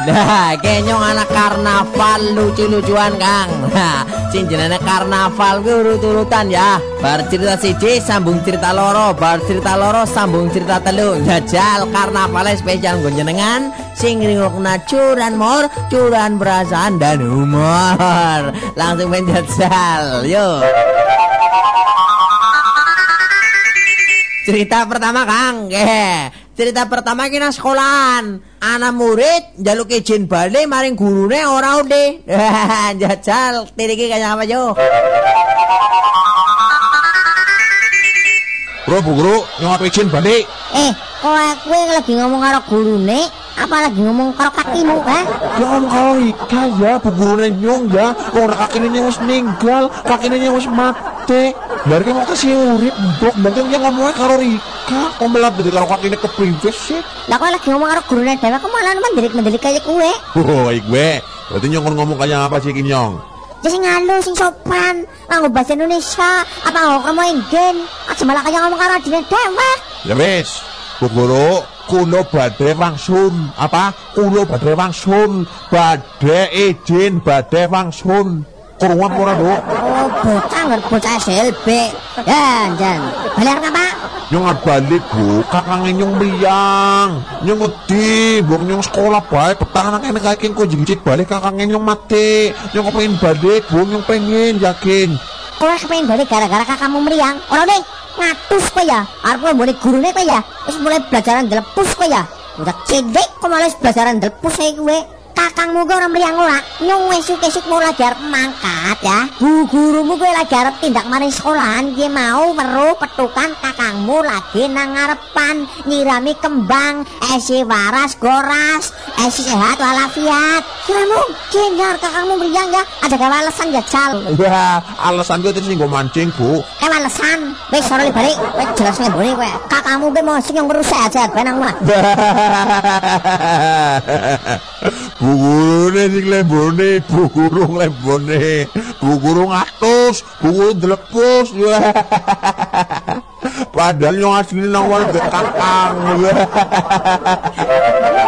Nah, kenyong anak karnaval lucu-lucuan Kang. Nah, jenenge karnaval ku urut-urutan ya. Bar cerita siji sambung cerita loro, bar cerita loro sambung cerita telu. Jajal karnaval spesial nggo jenengan sing ngrungokna curan mor, curan perasaan dan humor. Langsung main jajal. Yuk. Cerita pertama Kang. Cerita pertama kena sekolahan. Anak murid jaluk izin balik maring gurune ora udah. Jajal, tiriki kayak apa yo? Bro, Bu Guru, nyuap izin balik. Eh, kok kowe lagi ngomong karo gurune, apa lagi ngomong karo kakimu, ha? Ya om kalau Ika ya, Bu Guru nyong ya. Wong kakinya wis ninggal, kakinya wis mati. Dari mau kasih urip, mbok, mungkin dia ngomongnya karo Rika. Kok melat dari karo kakinya kepriwes sih? Lah kowe lagi ngomong karo gurune dhewe, kok malah mendelik-mendelik kayak kowe? Oh, gue. Berarti nyong ngomong kayak apa sih Ki nyong? Ya sing halus, sing sopan, nganggo bahasa Indonesia, apa nganggo kamu Ingen? Aja malah kayak ngomong karo adine dhewe. Ya wis, Bu Guru, kulo badhe wangsul. Apa? Kulo badhe wangsul. Badhe izin badhe wangsul. Kurungan ora, Bu? Oh, bocah nggak bocah SLB. Ya, jan. Balik apa? Nyong balik, Bu. Kakang nyong mriyang. Nyong wedi, Bu nyong sekolah bae petang anak enek kaking kok jingcit balik kakang nyong mati. Nyong pengen balik, Bu. Nyong pengen yakin. Kowe kepengen balik gara-gara kakakmu meriang. Ora deh, ngatus kowe ya. Arep mbone gurune kowe ya. Wis mulai belajaran delepus kowe ya. Udah cedek kok malah wis belajaran delepus ae kowe. Kakangmu kowe ora meriang ora. Nyung esuk-esuk mau lagi arep mangkat ya. Bu gurumu kowe lagi arep tindak maring sekolahan ki mau meru petukan kakangmu lagi nang ngarepan nyirami kembang esi waras goras esi sehat walafiat. Kira mungkin ya kakangmu meriang ya. Ada gawe alasan ya cal. Ya, alasan gue terus gue mancing, Bu. Eh malesan, wis ora balik, wis jelas ngebone kowe. Kakakmu ki mau sing yang merusak aja kowe nang omah. Bu guru nih sing lembone, bu guru lembone, bu guru ngatus, bu guru delepus. Padahal yang asli nang warga kakang.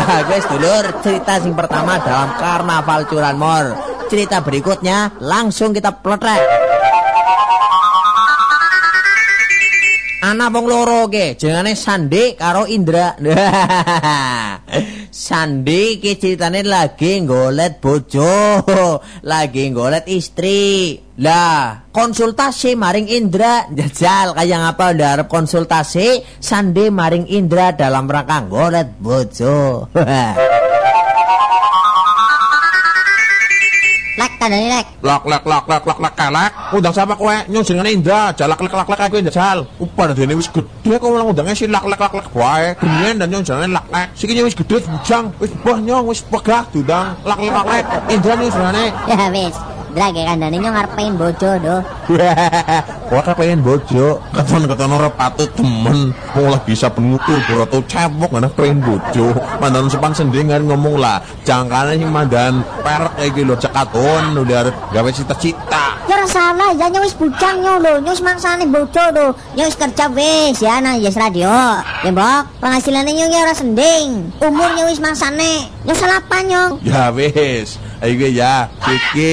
guys, dulur, cerita sing pertama dalam Karnaval Curanmor. Cerita berikutnya langsung kita plotret. Anak wong loro ge, jengane Sandi karo Indra. Sandi ki ceritane lagi ngolet bojo, lagi ngolet istri. Lah, konsultasi maring Indra jajal kayak ngapa udah arep konsultasi Sandi maring Indra dalam rangka ngolet bojo. Lek tandane lek. Lak lak lak lak lak lak kalak. Undang siapa kowe? Nyong jenenge Indra, jalak lak lak lak aku njajal. Upah dene wis gede kok malah undangnya si lak lak lak lak wae. Genien dan nyong jenenge lak lak. Sikine wis gede bujang, wis bah nyong wis pegah diundang lak lak lak. Indra nyong jenenge. Ya wis. Drage kandane nyong arep pengen bojo do. Wah pengen bojo, keton-keton ora patut temen. Wong lah bisa penutur ora tau cebok ngene pengen bojo. Mandan sepan sendengan ngomong lah, jangkane sing mandan perek iki lho cekaton udah arep gawe cita-cita. Ya ora salah, ya nyong wis bujang nyong lho, nyong wis mangsane bojo do. Wis kerja wis ya nang Yes Radio. Ya mbok, penghasilannya ya ora sending. Umurnya wis mangsane. Nyong salah apa nyong? Ya wis, ayo ya, Kiki.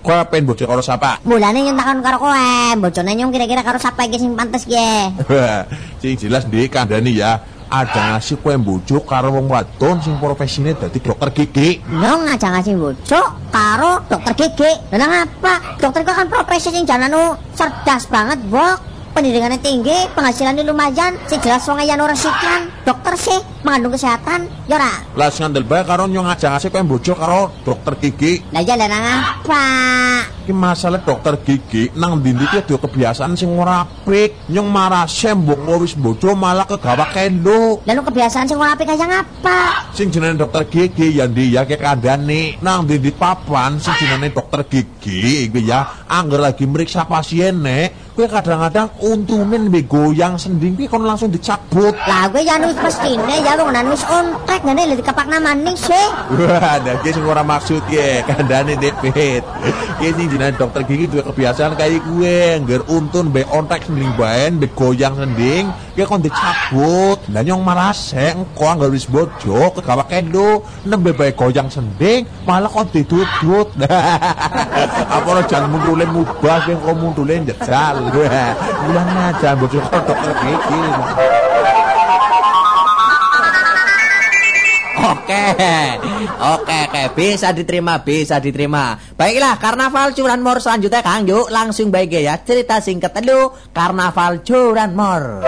Kowe pengen bojo karo sapa? Mulane nyong takon karo kowe, bojone nyong kira-kira karo sapa iki sing pantes ye? sing jelas ndek kandhani ya. Ada ngasih kowe bojo karo wong wadon sing profesine dadi dokter gigi. Nyong aja ngasih bojo karo dokter gigi. Lah apa? Dokter kok kan profesi sing jananu cerdas banget, Bok. Pendidikannya tinggi, penghasilannya lumayan, si jelas wong ayan resikan. Dokter sih mengandung kesehatan, ya ora? Lah ngandel bae karo nyong aja ngasih kowe bojo karo dokter gigi. Lah ya lah apa? Iki masalah dokter gigi nang ndi iki ada kebiasaan sing ora apik. Nyong marah sembok wis bojo malah kegawa kelo. Lalu kebiasaan sing ora apik kaya ngapa? Sing jenenge dokter gigi ya ndi ya kek kandhane. Nang ndi papan sing jenenge dokter gigi iki ya angger lagi meriksa pasiene Kowe kadang-kadang untunin mbek goyang sending kuwi kon langsung dicabut. Lah gue ya wis mestine ya wong nan wis ontek ngene lho dikepak maning sih. Wah, ada ki sing ora maksud ya, kandhane depit. Ki sing jenenge dokter gigi duwe kebiasaan kayak gue, ngger untun mbek ontek sending bae, mbek goyang sending, ki kon dicabut. Lah nyong marase engko anggar wis bojo kegawa kendo, nembe bae goyang sending, malah kon didudut. Apa ora jan mundule mubah sing kok mundule njejal. Mulan aja kok dokter gigi. Oke, oke, oke, bisa diterima, bisa diterima. Baiklah, karnaval curanmor selanjutnya Kang, yuk langsung baik ya. Cerita singkat dulu, karnaval curanmor.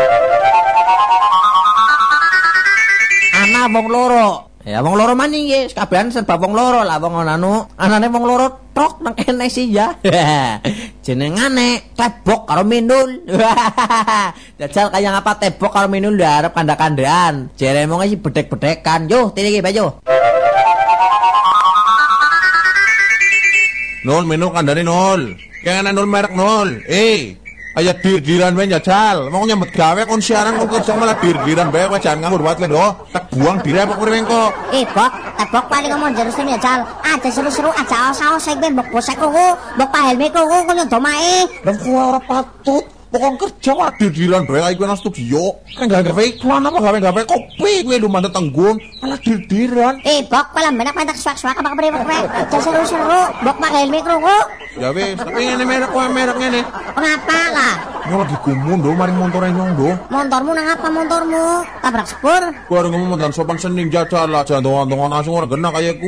Ana wong loro. Ya wong loro maning ya, sekabehan serba wong loro lah wong anu. Anane wong loro trok nang kene sih ya. Jenengane tebok karo minul. Jajal kaya ngapa tebok karo minul udah arep kanda-kandaan. Jere mau ngasih bedek-bedekan. Yo, tini iki bayo. Nol menu kandani nol. Kayaknya nol merek nol. Eh, ayo dir-diran bae njajal. Mau nyambet gawe kon siaran kon kerja malah dir-diran bae kowe jangan nganggur banget lho. Tak buang dire apa kowe kok. Eh bok, tebok paling ngomong jero sini jal. Ada seru-seru aja saos sing ben bok bosek kuku, bok pahelme kuku kon nyodo mae. Dan kowe ora patut. Pokoknya kerja malah dir-diran bae kowe nang studio. Kan gak gawe iklan apa gawe-gawe kopi kowe lu manut tenggun malah dir-diran. Eh bok, paling benak pentak suak-suak apa kepriwe kowe? Aja seru-seru, bok pahelme kuku. Ya wis, tapi ngene merek kowe merek ngene. Ngapa lah? Nyolok di kumun do, mari montornya nyong do. Montormu nang apa montormu? Tabrak sepur? Ku harus ngomong montor sopan sening jajar lah. Jangan tongan-tongan asing orang genak kayak.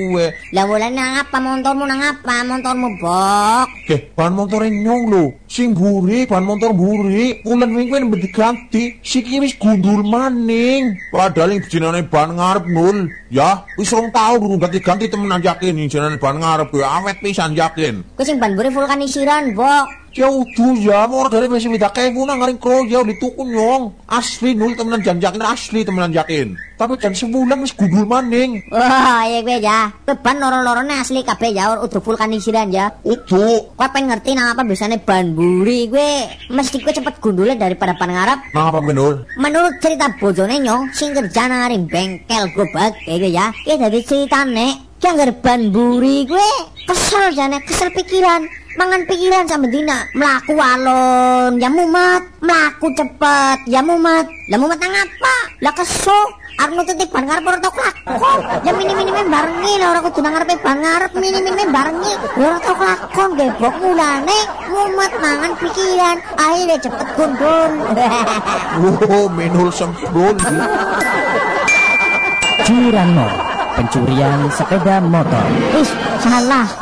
Lah boleh nang apa montormu nang apa? Montormu bok. Oke, ban montornya nyong lo. Sing buri, ban montor buri. Pulen minggu ini berdiganti. Siki wis gundul maning. Padahal yang jenane ban ngarep nul. Ya, wis rong tau dulu ganti-ganti temenan yakin. Yang ban ngarep kuwi awet pisan yakin. Ku sing ban buri vulkanisiran bok. Ya udah ya, mau dari masih minta kewu nang ngaring kroya dituku nyong. Asli nul temenan jan yakin asli temenan yakin. Tapi kan sebulan wis gundul maning. Wah, iya gue ya. Kuwi ban loro-lorone asli kabeh ya udah vulkanisiran ya. Udah. Kowe pengen ngerti nang apa biasanya ban buri gue mesti gue cepet gundulnya daripada ban ngarep. Nah apa menul? Menurut cerita bojone nyong sing kerja nang ngaring bengkel gerobak kayak ya. Ki dari ceritane ki anggar ban buri gue kesel jane, kesel pikiran. Mangan pikiran sama dina melaku alon ya mumet melaku cepet ya mumet lah mumet nang apa lah keso Arep nututi ban ngarep ora tau kelakon. Ya mini-mini men barengi lah ora kudu nang ngarepe ban ngarep mini-mini men barengi. Ya ora tau kelakon gebok mulane mumet mangan pikiran. Akhirnya cepet gundul. Oh, menul semprul. Curanmor, pencurian sepeda motor. Ih, salah